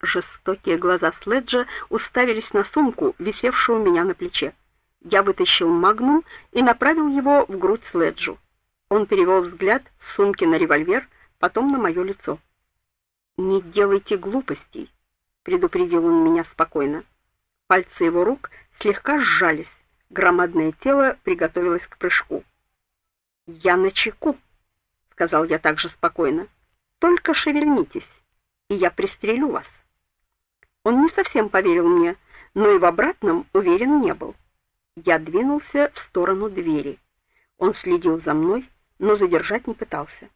Жестокие глаза Следжа уставились на сумку, висевшую у меня на плече. Я вытащил магнум и направил его в грудь Следжу. Он перевел взгляд с сумки на револьвер, потом на мое лицо. "Не делайте глупостей", предупредил он меня спокойно. Пальцы его рук слегка сжались. Громадное тело приготовилось к прыжку. "Я на чеку", сказал я также спокойно. "Только шевельнитесь, и я пристрелю вас". Он не совсем поверил мне, но и в обратном уверен не был. Я двинулся в сторону двери. Он следил за мной, но задержать не пытался.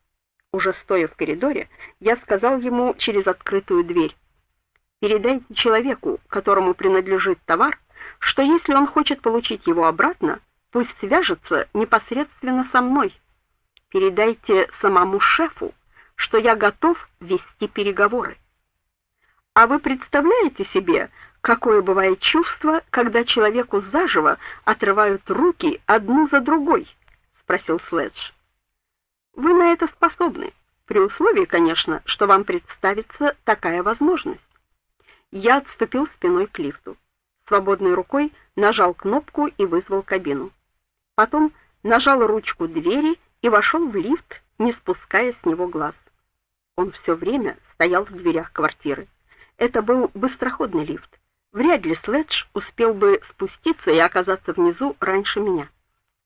Уже стоя в коридоре, я сказал ему через открытую дверь: "Передайте человеку, которому принадлежит товар, что если он хочет получить его обратно, пусть свяжется непосредственно со мной. Передайте самому шефу, что я готов вести переговоры". А вы представляете себе, какое бывает чувство, когда человеку заживо отрывают руки одну за другой? спросил Следж. Вы на это способны, при условии, конечно, что вам представится такая возможность. Я отступил спиной к лифту. Свободной рукой нажал кнопку и вызвал кабину. Потом нажал ручку двери и вошел в лифт, не спуская с него глаз. Он все время стоял в дверях квартиры. Это был быстроходный лифт. Вряд ли Следж успел бы спуститься и оказаться внизу раньше меня.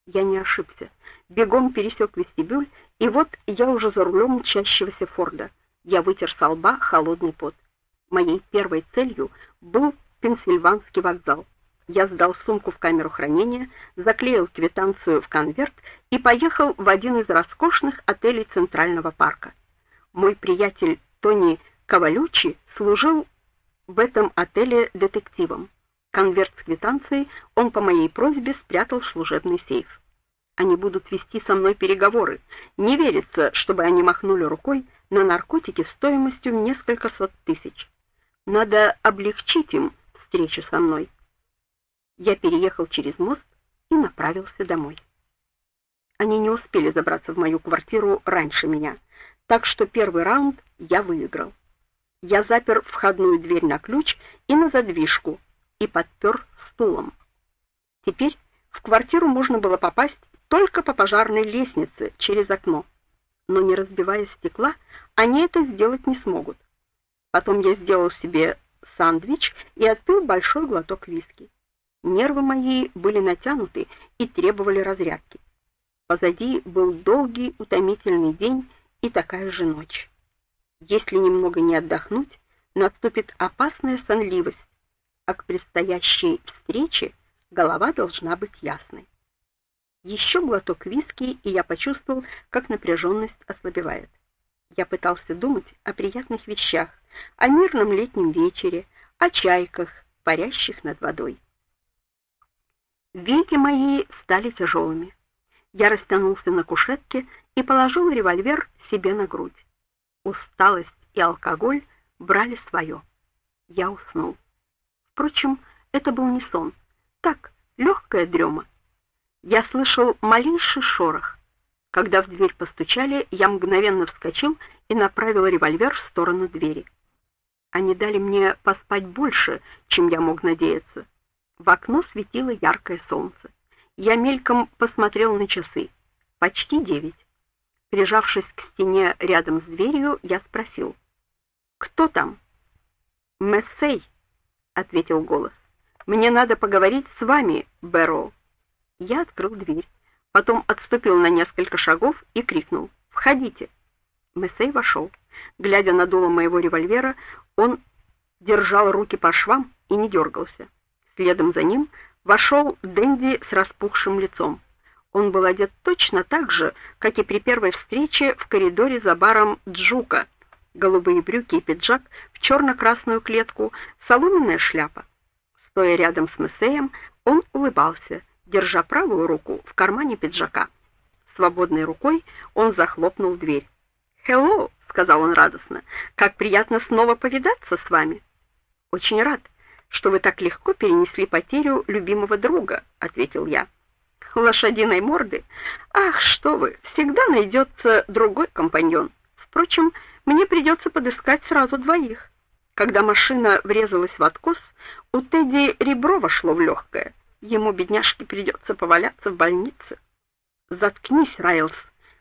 Я не ошибся. Бегом пересек вестибюль, и вот я уже за рулем мчащегося Форда. Я вытер с лба холодный пот. Моей первой целью был Пенсильванский вокзал. Я сдал сумку в камеру хранения, заклеил квитанцию в конверт и поехал в один из роскошных отелей Центрального парка. Мой приятель Тони Ковалючи служил в этом отеле детективом. Конверт с квитанцией он по моей просьбе спрятал в служебный сейф. Они будут вести со мной переговоры. Не верится, чтобы они махнули рукой на наркотики стоимостью в несколько сот тысяч. Надо облегчить им встречу со мной. Я переехал через мост и направился домой. Они не успели забраться в мою квартиру раньше меня, так что первый раунд я выиграл. Я запер входную дверь на ключ и на задвижку и подпер стулом. Теперь в квартиру можно было попасть только по пожарной лестнице через окно. Но не разбивая стекла, они это сделать не смогут. Потом я сделал себе сандвич и отпил большой глоток виски. Нервы мои были натянуты и требовали разрядки. Позади был долгий, утомительный день и такая же ночь. Если немного не отдохнуть, наступит опасная сонливость, а к предстоящей встрече голова должна быть ясной. Еще глоток виски, и я почувствовал, как напряженность ослабевает. Я пытался думать о приятных вещах, о мирном летнем вечере, о чайках, парящих над водой. Веки мои стали тяжелыми. Я растянулся на кушетке и положил револьвер себе на грудь. Усталость и алкоголь брали свое. Я уснул. Впрочем, это был не сон. Так, легкая дрема. Я слышал малейший шорох. Когда в дверь постучали, я мгновенно вскочил и направил револьвер в сторону двери. Они дали мне поспать больше, чем я мог надеяться. В окно светило яркое солнце. Я мельком посмотрел на часы. Почти девять. Прижавшись к стене рядом с дверью, я спросил: "Кто там?" "Мессей", ответил голос. "Мне надо поговорить с вами, Бэро". Я открыл дверь, потом отступил на несколько шагов и крикнул: "Входите". Мессей вошел. Глядя на дуло моего револьвера, он держал руки по швам и не дергался. Следом за ним вошел Дэнди с распухшим лицом. Он был одет точно так же, как и при первой встрече в коридоре за баром Джука. Голубые брюки и пиджак в черно красную клетку, соломенная шляпа. Стоя рядом с Мессеем, он улыбался, держа правую руку в кармане пиджака. Свободной рукой он захлопнул дверь. "Hello", сказал он радостно. "Как приятно снова повидаться с вами". "Очень рад, что вы так легко перенесли потерю любимого друга", ответил я лошадиной морды. Ах, что вы, всегда найдется другой компаньон. Впрочем, мне придется подыскать сразу двоих. Когда машина врезалась в откос, у Тедди ребро вошло в легкое. Ему, бедняжке, придется поваляться в больнице. "Заткнись, Райлс",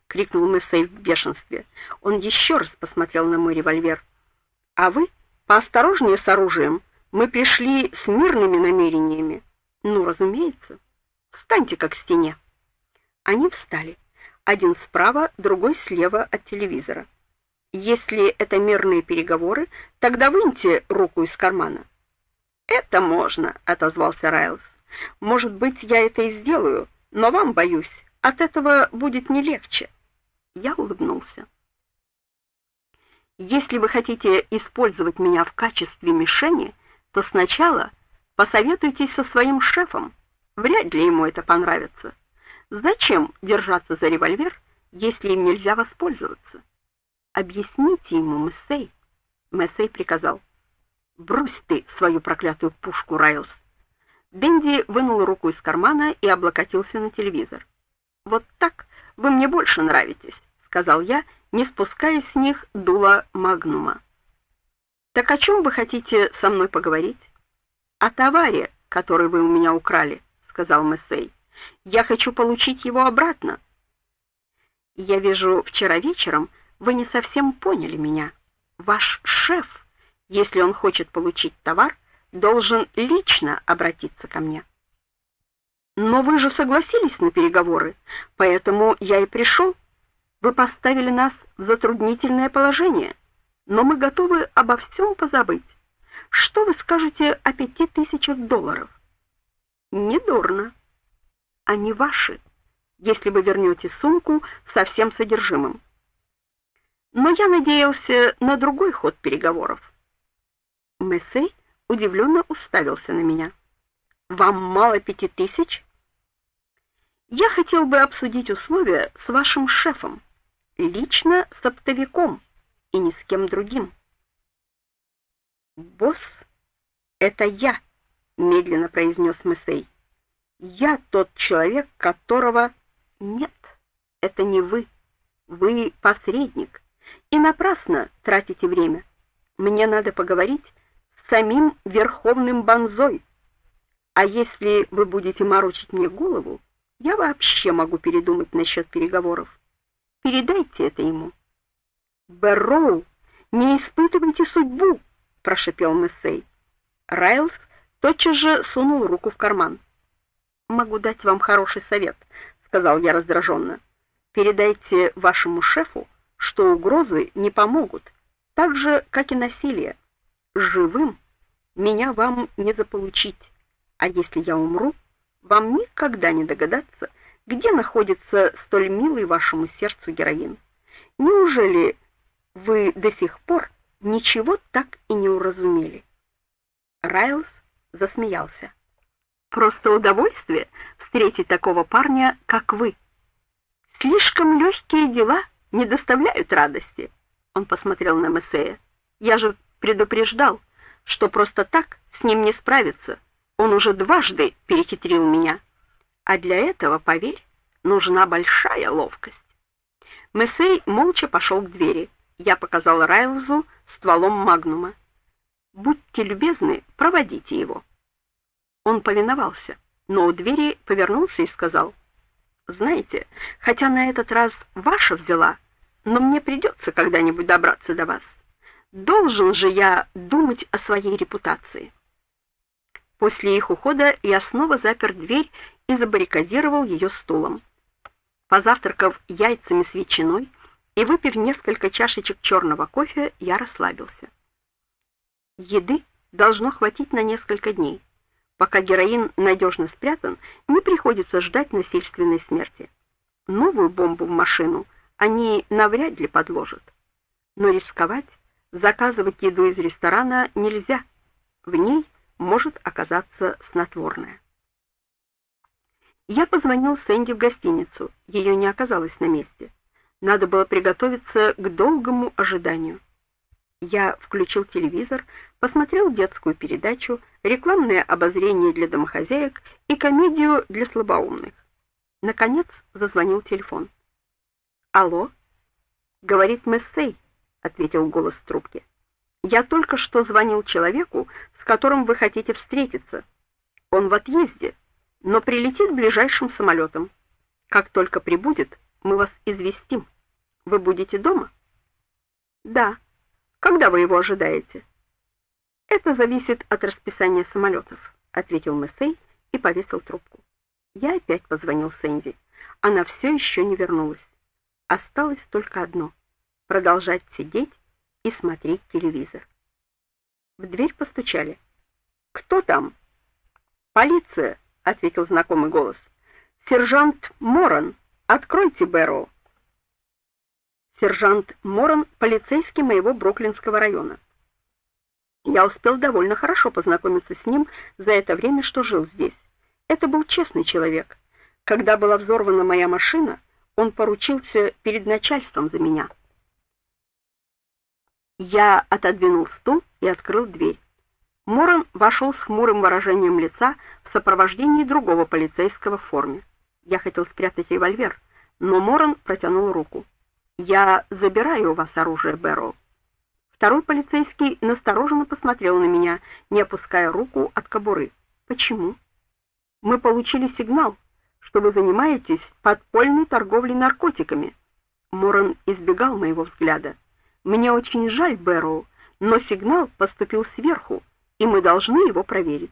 крикнул Мэссей в бешенстве. Он еще раз посмотрел на мой револьвер. "А вы поосторожнее с оружием. Мы пришли с мирными намерениями". "Ну, разумеется. Встаньте как к стене". Они встали. Один справа, другой слева от телевизора. Если это мирные переговоры, тогда выньте руку из кармана. Это можно, отозвался Райлс. Может быть, я это и сделаю, но вам, боюсь, от этого будет не легче. Я улыбнулся. Если вы хотите использовать меня в качестве мишени, то сначала посоветуйтесь со своим шефом. Вряд ли ему это понравится. Зачем держаться за револьвер, если им нельзя воспользоваться? Объясните ему, Мессей. Мессей приказал: "Брось ты свою проклятую пушку, Райлс". Дэнди вынул руку из кармана и облокотился на телевизор. "Вот так вы мне больше нравитесь", сказал я, не спуская с них дула магнума. "Так о чем вы хотите со мной поговорить?" "О товаре, который вы у меня украли", сказал Мессей. "Я хочу получить его обратно". "Я вижу, вчера вечером вы не совсем поняли меня. Ваш шеф, если он хочет получить товар, должен лично обратиться ко мне. Но вы же согласились на переговоры, поэтому я и пришел. Вы поставили нас в затруднительное положение, но мы готовы обо всем позабыть. Что вы скажете о пяти тысячах долларов? Недурно. Они ваши, если вы вернете сумку со всем содержимым. Но я надеялся на другой ход переговоров. Мессей удивленно уставился на меня. Вам мало пяти тысяч? Я хотел бы обсудить условия с вашим шефом, лично с оптовиком и ни с кем другим. Босс, это я, медленно произнес Мессей. Я тот человек, которого нет. Это не вы. Вы посредник. И напрасно тратите время. Мне надо поговорить самим верховным банзой. А если вы будете морочить мне голову, я вообще могу передумать насчет переговоров. Передайте это ему. Бэрроу, не испытывайте судьбу, прошипел Мессей. Райлс тотчас же сунул руку в карман. Могу дать вам хороший совет, сказал я раздраженно. Передайте вашему шефу, что угрозы не помогут, так же как и насилие. Живым меня вам не заполучить. А если я умру, вам никогда не догадаться, где находится столь милый вашему сердцу героин. Неужели вы до сих пор ничего так и не уразумели? Райлс засмеялся. Просто удовольствие встретить такого парня, как вы. Слишком легкие дела не доставляют радости. Он посмотрел на Мессея. Я же предупреждал что просто так с ним не справиться. Он уже дважды перехитрил меня. А для этого, поверь, нужна большая ловкость. Мессей молча пошел к двери. Я показал Райлзу стволом магнума. Будьте любезны, проводите его. Он повиновался, но у двери повернулся и сказал: "Знаете, хотя на этот раз ваша взяла, но мне придется когда-нибудь добраться до вас. Должен же я думать о своей репутации. После их ухода я снова запер дверь и забаррикадировал ее стулом. Позавтракав яйцами с ветчиной и выпив несколько чашечек черного кофе, я расслабился. Еды должно хватить на несколько дней. Пока героин надежно спрятан, не приходится ждать насильственной смерти. Новую бомбу в машину они навряд ли подложат. Но рисковать Заказывать еду из ресторана нельзя. В ней может оказаться снотворное. Я позвонил Сэнди в гостиницу. Ее не оказалось на месте. Надо было приготовиться к долгому ожиданию. Я включил телевизор, посмотрел детскую передачу, рекламное обозрение для домохозяек и комедию для слабоумных. Наконец зазвонил телефон. Алло, говорит Мессей ответил голос в трубке. Я только что звонил человеку, с которым вы хотите встретиться. Он в отъезде, но прилетит ближайшим самолетом. Как только прибудет, мы вас известим. Вы будете дома? Да. Когда вы его ожидаете? Это зависит от расписания самолетов», — ответил Мессей и повесил трубку. Я опять позвонил Сэнди. Она все еще не вернулась. Осталось только одно продолжать сидеть и смотреть телевизор. В дверь постучали. Кто там? Полиция, ответил знакомый голос. Сержант Моран, откройте Бэрроу. Сержант Моран полицейский моего Бруклинского района. Я успел довольно хорошо познакомиться с ним за это время, что жил здесь. Это был честный человек. Когда была взорвана моя машина, он поручился перед начальством за меня. Я отодвинул стул и открыл дверь. Моран вошел с хмурым выражением лица в сопровождении другого полицейского в форме. Я хотел спрятать револьвер, но Моран протянул руку. "Я забираю у вас оружие, Бэрроу". Второй полицейский настороженно посмотрел на меня, не опуская руку от кобуры. "Почему?" "Мы получили сигнал, что вы занимаетесь подпольной торговлей наркотиками". Моран избегал моего взгляда. Мне очень жаль, Бэрроу, но сигнал поступил сверху, и мы должны его проверить.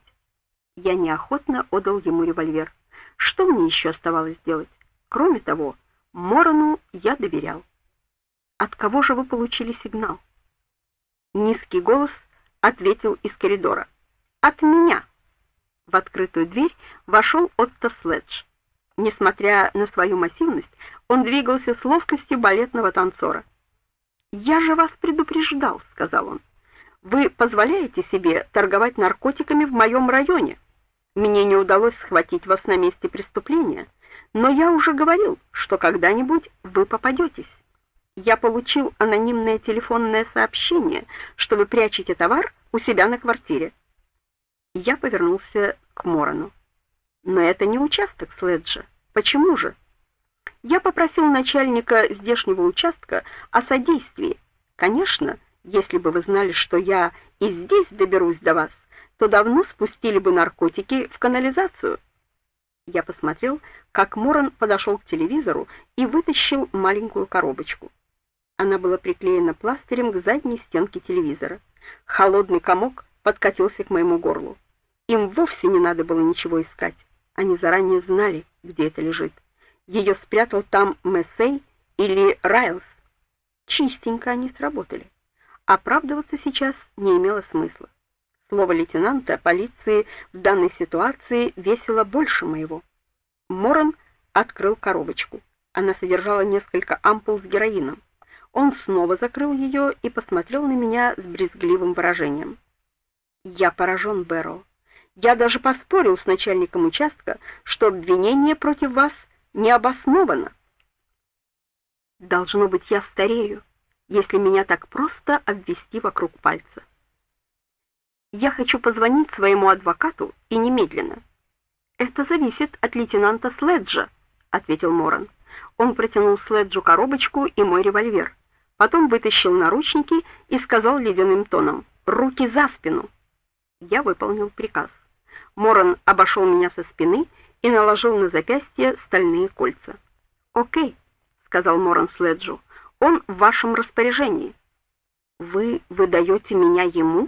Я неохотно отдал ему револьвер. Что мне еще оставалось делать? Кроме того, Морону я доверял. От кого же вы получили сигнал? Низкий голос ответил из коридора. От меня. В открытую дверь вошел Отто Следж. Несмотря на свою массивность, он двигался с ловкостью балетного танцора. "Я же вас предупреждал", сказал он. "Вы позволяете себе торговать наркотиками в моем районе. Мне не удалось схватить вас на месте преступления, но я уже говорил, что когда-нибудь вы попадетесь. Я получил анонимное телефонное сообщение, что вы прячете товар у себя на квартире. Я повернулся к Морану. Но это не участок Следжа. Почему же? Я попросил начальника здешнего участка о содействии. Конечно, если бы вы знали, что я и здесь доберусь до вас, то давно спустили бы наркотики в канализацию. Я посмотрел, как Моран подошел к телевизору и вытащил маленькую коробочку. Она была приклеена пластырем к задней стенке телевизора. Холодный комок подкатился к моему горлу. Им вовсе не надо было ничего искать. Они заранее знали, где это лежит. Ее спрятал там Мессей или Райлс. Чистенько они сработали. Оправдываться сейчас не имело смысла. Слово лейтенанта полиции в данной ситуации весило больше моего. Моран открыл коробочку. Она содержала несколько ампул с героином. Он снова закрыл ее и посмотрел на меня с брезгливым выражением. Я поражен, Бэрроу. Я даже поспорил с начальником участка, что обвинение против вас не обоснованно. Должно быть, я старею, если меня так просто обвести вокруг пальца. Я хочу позвонить своему адвокату и немедленно. Это зависит от лейтенанта Следжа, ответил Моран. Он протянул Следжу коробочку и мой револьвер. Потом вытащил наручники и сказал ледяным тоном: "Руки за спину". Я выполнил приказ. Моран обошел меня со спины и наложил на запястье стальные кольца. "О'кей", сказал Моран Следжу. "Он в вашем распоряжении. Вы выдаете меня ему?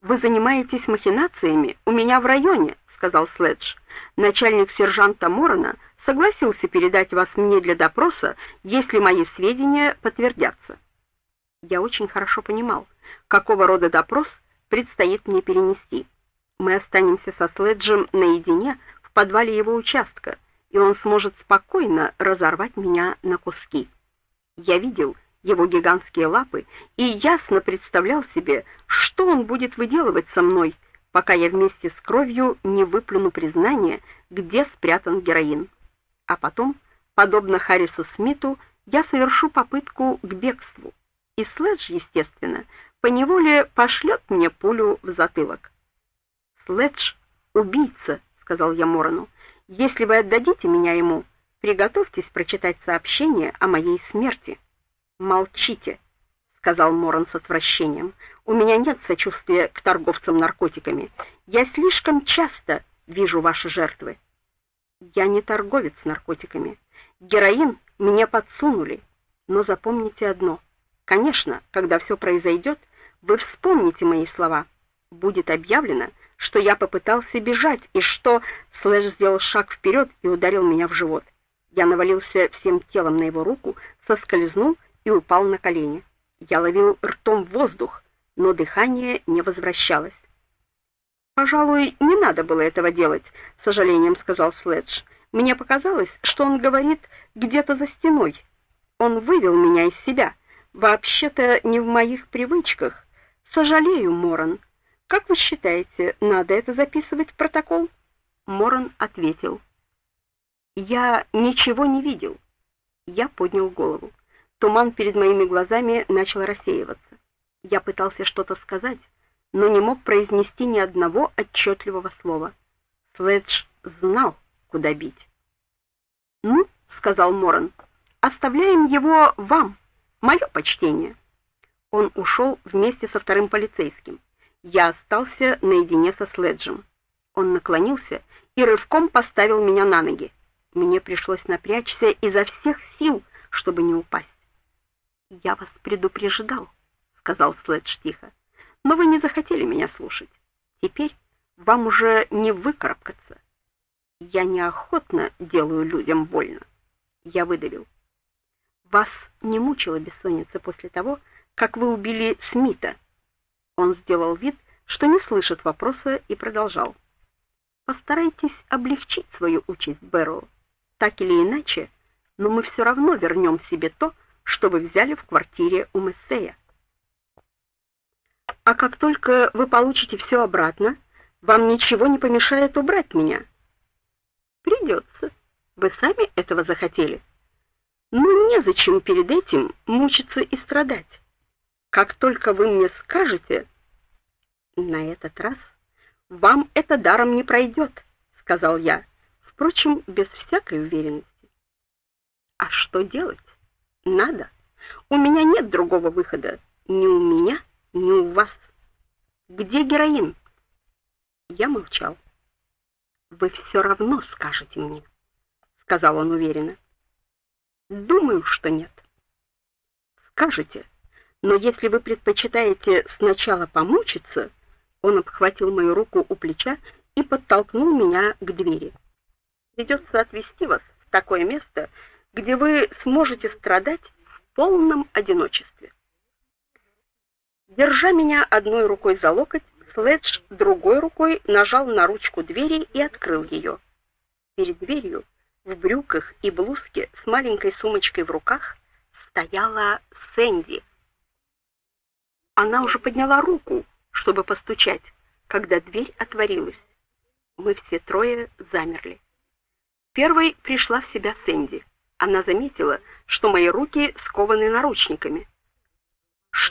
Вы занимаетесь махинациями у меня в районе", сказал Следж. "Начальник сержанта Морана согласился передать вас мне для допроса, если мои сведения подтвердятся". Я очень хорошо понимал, какого рода допрос предстоит мне перенести. Мы останемся со Следжем наедине в подвале его участка, и он сможет спокойно разорвать меня на куски. Я видел его гигантские лапы и ясно представлял себе, что он будет выделывать со мной, пока я вместе с кровью не выплюну признание, где спрятан героин. А потом, подобно Харрису Смиту, я совершу попытку к бегству. И Следж, естественно, поневоле пошлет мне пулю в затылок. Следж убийца, сказал я Морону. Если вы отдадите меня ему, приготовьтесь прочитать сообщение о моей смерти. Молчите, сказал Моран с отвращением. У меня нет сочувствия к торговцам наркотиками. Я слишком часто вижу ваши жертвы. Я не торговец наркотиками. Героин мне подсунули. Но запомните одно. Конечно, когда все произойдет, вы вспомните мои слова. Будет объявлено, что я попытался бежать и что Слэш сделал шаг вперед и ударил меня в живот. Я навалился всем телом на его руку, соскользнул и упал на колени. Я ловил ртом воздух, но дыхание не возвращалось. Пожалуй, не надо было этого делать, с сожалением сказал Следж. Мне показалось, что он говорит где-то за стеной. Он вывел меня из себя. Вообще-то не в моих привычках. Сожалею, Моран. Как вы считаете, надо это записывать в протокол? Моран ответил: Я ничего не видел. Я поднял голову. Туман перед моими глазами начал рассеиваться. Я пытался что-то сказать, но не мог произнести ни одного отчетливого слова. Следж знал, куда бить. "Ну", сказал Моран. "Оставляем его вам. Мое почтение". Он ушел вместе со вторым полицейским. Я остался наедине со Следжем. Он наклонился и рывком поставил меня на ноги. Мне пришлось напрячься изо всех сил, чтобы не упасть. Я вас предупреждал, сказал Следж тихо. Но вы не захотели меня слушать. Теперь вам уже не выкарабкаться. Я неохотно делаю людям больно. Я выдавил. Вас не мучила бессонница после того, как вы убили Смита. Он сделал вид, что не слышит вопроса и продолжал. Постарайтесь облегчить свою участь, Бэрроу. Так или иначе, но мы все равно вернем себе то, что вы взяли в квартире у Мессея. А как только вы получите все обратно, вам ничего не помешает убрать меня. Придется. Вы сами этого захотели. Но незачем перед этим мучиться и страдать. Как только вы мне скажете, на этот раз вам это даром не пройдет», — сказал я, впрочем, без всякой уверенности. А что делать? Надо. У меня нет другого выхода. Ни у меня, ни у вас. Где героин? Я молчал. Вы все равно скажете мне, сказал он уверенно. Думаю, что нет. Скажете. Но если вы предпочитаете сначала помучиться, он обхватил мою руку у плеча и подтолкнул меня к двери. Придется отвезти вас в такое место, где вы сможете страдать в полном одиночестве. Держа меня одной рукой за локоть, Следж другой рукой нажал на ручку двери и открыл ее. Перед дверью, в брюках и блузке с маленькой сумочкой в руках, стояла Сэнди. Она уже подняла руку, чтобы постучать, когда дверь отворилась. Мы все трое замерли. Первой пришла в себя Сэнди она заметила, что мои руки скованы наручниками.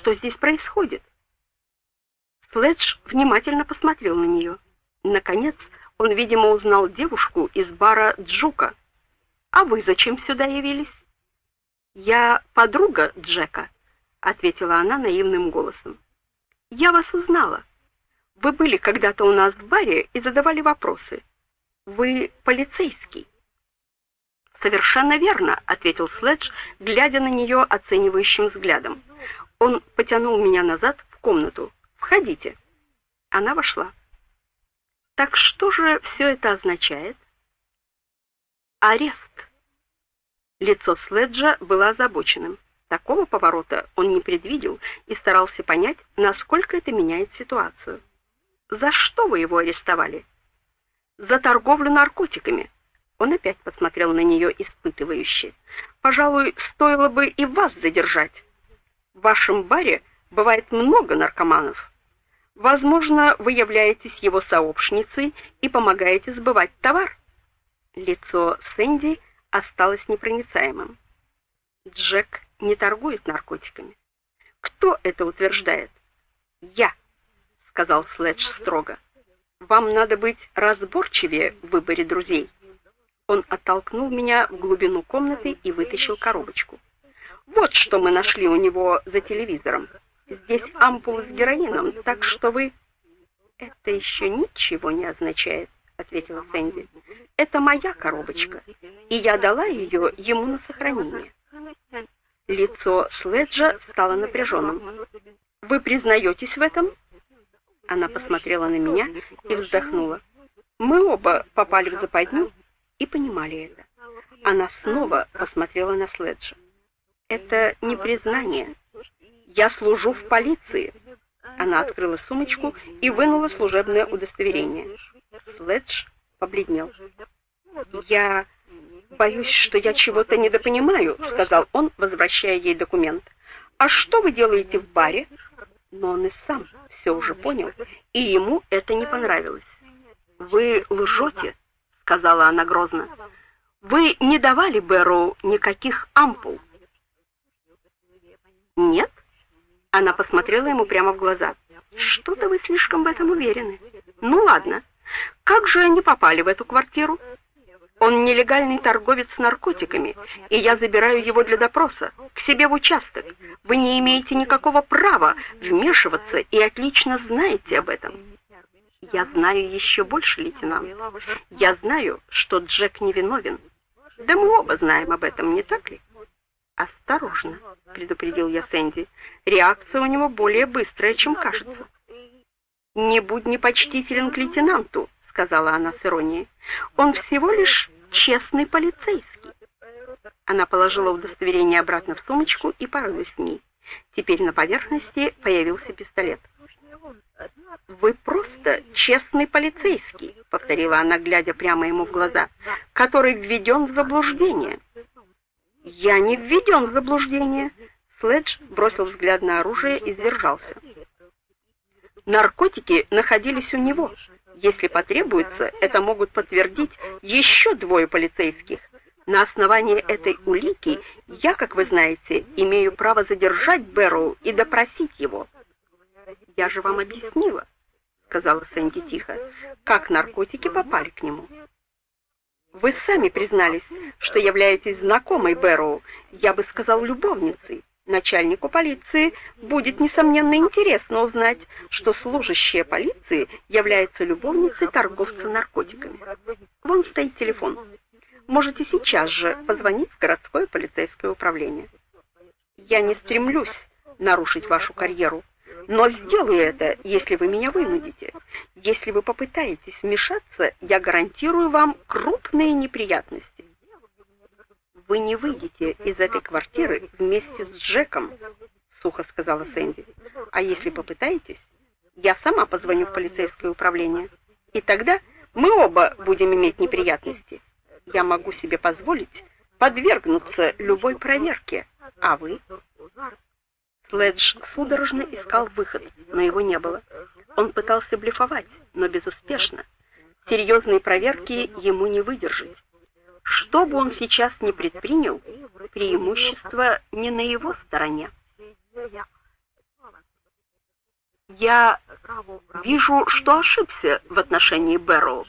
Что здесь происходит? Флетч внимательно посмотрел на нее. Наконец, он, видимо, узнал девушку из бара Джука. А вы зачем сюда явились? Я подруга Джека, ответила она наивным голосом. Я вас узнала. Вы были когда-то у нас в баре и задавали вопросы. Вы полицейский. Совершенно верно, ответил Следж, глядя на нее оценивающим взглядом. Он потянул меня назад в комнату. Входите. Она вошла. Так что же все это означает? Арест. Лицо Следжа было озабоченным. Такого поворота он не предвидел и старался понять, насколько это меняет ситуацию. За что вы его арестовали? За торговлю наркотиками. Он опять посмотрел на нее испытывающе. Пожалуй, стоило бы и вас задержать. В вашем баре бывает много наркоманов. Возможно, вы являетесь его сообщницей и помогаете сбывать товар. Лицо Сэнди осталось непроницаемым. Джек не торгует наркотиками. Кто это утверждает? Я, сказал Следж строго. Вам надо быть разборчивее в выборе друзей. Он оттолкнул меня в глубину комнаты и вытащил коробочку. Вот что мы нашли у него за телевизором. Здесь ампула с героином, так что вы Это еще ничего не означает, ответила Сэнди. Это моя коробочка, и я дала ее ему на сохранение. Лицо Следжа стало напряженным. Вы признаетесь в этом? Она посмотрела на меня и вздохнула. Мы оба попали в западню и понимали это. Она снова посмотрела на Следжа. Это не признание. Я служу в полиции. Она открыла сумочку и вынула служебное удостоверение. Следж побледнел. Я боюсь, что я чего-то недопонимаю, сказал он, возвращая ей документ. А что вы делаете в баре? Но он и сам все уже понял, и ему это не понравилось. Вы лжете, сказала она грозно. Вы не давали Бэрроу никаких ампул. Нет? Она посмотрела ему прямо в глаза. Что-то вы слишком в этом уверены. Ну ладно. Как же они попали в эту квартиру? Он нелегальный торговец наркотиками, и я забираю его для допроса к себе в участок. Вы не имеете никакого права вмешиваться и отлично знаете об этом. Я знаю еще больше, лейтенант. Я знаю, что Джек невиновен. Да мы оба знаем об этом, не так ли? Осторожно, предупредил я Сэнди. Реакция у него более быстрая, чем кажется. Не будь непочтителен к лейтенанту, сказала она с иронией. Он всего лишь честный полицейский. Она положила удостоверение обратно в сумочку и порылась в ней. Теперь на поверхности появился пистолет. Вы просто честный полицейский, повторила она, глядя прямо ему в глаза, который введен в заблуждение. Я не введен в заблуждение. Следж бросил взгляд на оружие и сдержался. Наркотики находились у него. Если потребуется, это могут подтвердить еще двое полицейских. На основании этой улики я, как вы знаете, имею право задержать Бэрроу и допросить его. Я же вам объяснила, сказала Сэнди тихо, как наркотики попали к нему. Вы сами признались, что являетесь знакомой Бэрроу, я бы сказал, любовницей. Начальнику полиции будет несомненно интересно узнать, что служащая полиции является любовницей торговца наркотиками. Вон стоит телефон. Можете сейчас же позвонить в городское полицейское управление. Я не стремлюсь нарушить вашу карьеру, но сделаю это, если вы меня вынудите. Если вы попытаетесь вмешаться, я гарантирую вам крупные неприятности. Вы не выйдете из этой квартиры вместе с Джеком, сухо сказала Сэнди. А если попытаетесь, я сама позвоню в полицейское управление. И тогда мы оба будем иметь неприятности. Я могу себе позволить подвергнуться любой проверке. А вы? Следж судорожно искал выход, но его не было. Он пытался блефовать, но безуспешно. Серьезные проверки ему не выдержать. Что бы он сейчас ни предпринял, преимущество не на его стороне. Я вижу, что ошибся в отношении Бэрроу,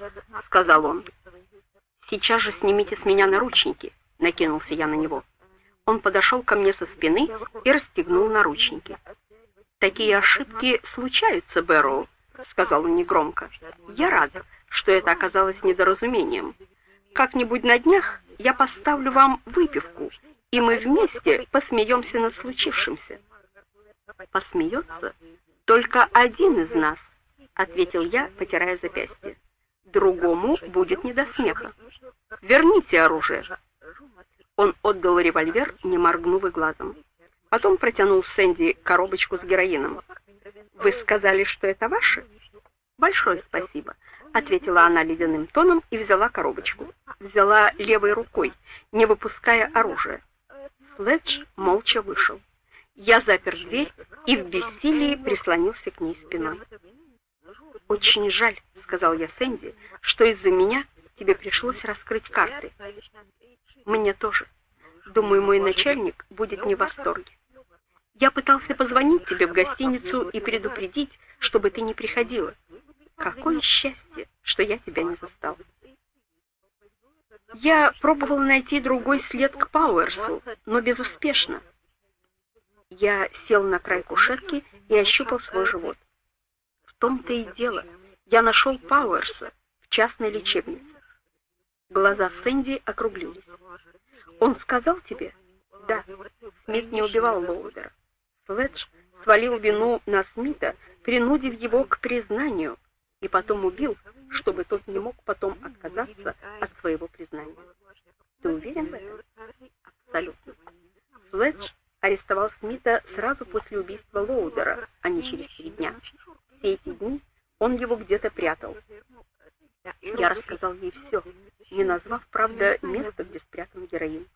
сказал он. Сейчас же снимите с меня наручники, накинулся я на него. Он подошел ко мне со спины и расстегнул наручники. Такие ошибки случаются, Бэрроу, сказал он негромко. Я рад, что это оказалось недоразумением. Как-нибудь на днях я поставлю вам выпивку, и мы вместе посмеемся над случившимся. Посмеется только один из нас, ответил я, потирая запястье. Другому будет не до смеха. Верните оружие. Он отдал револьвер, не моргнув и глазом. Потом протянул Сэнди коробочку с героином. Вы сказали, что это ваше? Большое спасибо, ответила она ледяным тоном и взяла коробочку. Взяла левой рукой, не выпуская оружия. Следж молча вышел. Я запер дверь и в бессилии прислонился к ней спиной. Очень жаль, сказал я Сэнди, что из-за меня тебе пришлось раскрыть карты. Мне тоже. Думаю, мой начальник будет не в восторге. Я пытался позвонить тебе в гостиницу и предупредить, чтобы ты не приходила. Какое счастье, что я тебя не застал. Я пробовал найти другой след к Пауэрсу, но безуспешно. Я сел на край кушетки и ощупал свой живот. В том-то и дело. Я нашел Пауэрса в частной лечебнице. Глаза Сэнди округлились. Он сказал тебе? Да. Смит не убивал Лоудера. Следж свалил вину на Смита, принудив его к признанию, и потом убил, чтобы тот не мог потом отказаться от своего признания. Ты уверен в этом? Абсолютно. Следж арестовал Смита сразу после убийства Лоудера, а не через три дня. Все эти дни он его где-то прятал. Я рассказал ей все, не назвав, правда, место, где спрятан героин.